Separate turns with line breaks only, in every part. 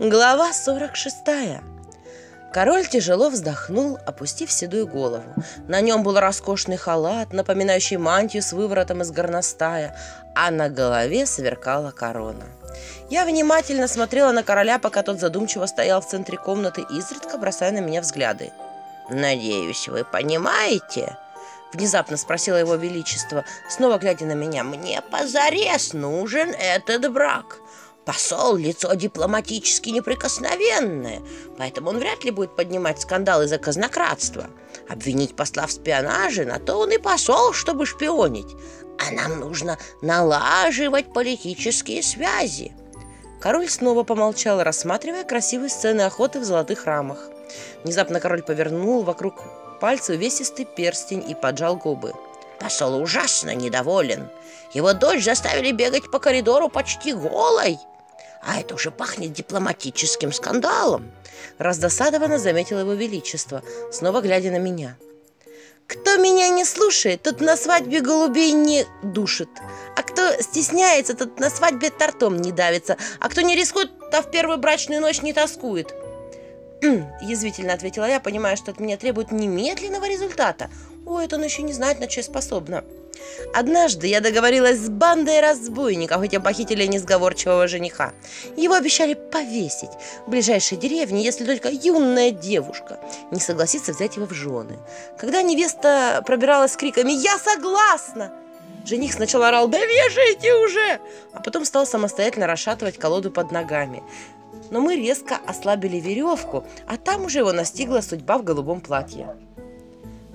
Глава 46 Король тяжело вздохнул, опустив седую голову. На нем был роскошный халат, напоминающий мантию с выворотом из горностая, а на голове сверкала корона. Я внимательно смотрела на короля, пока тот задумчиво стоял в центре комнаты, изредка бросая на меня взгляды. «Надеюсь, вы понимаете?» Внезапно спросила его величество, снова глядя на меня. «Мне позарез нужен этот брак. Посол – лицо дипломатически неприкосновенное, поэтому он вряд ли будет поднимать скандал из-за казнократства. Обвинить посла в шпионаже – на то он и посол, чтобы шпионить. А нам нужно налаживать политические связи». Король снова помолчал, рассматривая красивые сцены охоты в золотых рамах. Внезапно король повернул вокруг пальца увесистый перстень и поджал губы. Посол ужасно недоволен. Его дочь заставили бегать по коридору почти голой. А это уже пахнет дипломатическим скандалом. Раздосадованно заметил его величество, снова глядя на меня. Кто меня не слушает, тот на свадьбе голубей не душит. А кто стесняется, тот на свадьбе тортом не давится. А кто не рискует, то в первую брачную ночь не тоскует. Язвительно ответила я, понимая, что от меня требует немедленного результата. О, это он еще не знает, на что я способна. Однажды я договорилась с бандой разбойников, хотя похитили несговорчивого жениха. Его обещали повесить в ближайшей деревне, если только юная девушка не согласится взять его в жены. Когда невеста пробиралась с криками «Я согласна!», Жених сначала орал «Да вешайте уже!», а потом стал самостоятельно расшатывать колоду под ногами. Но мы резко ослабили веревку, а там уже его настигла судьба в голубом платье.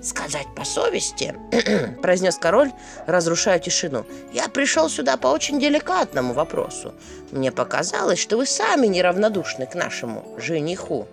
«Сказать по совести», — произнес король, разрушая тишину, «я пришел сюда по очень деликатному вопросу. Мне показалось, что вы сами неравнодушны к нашему жениху».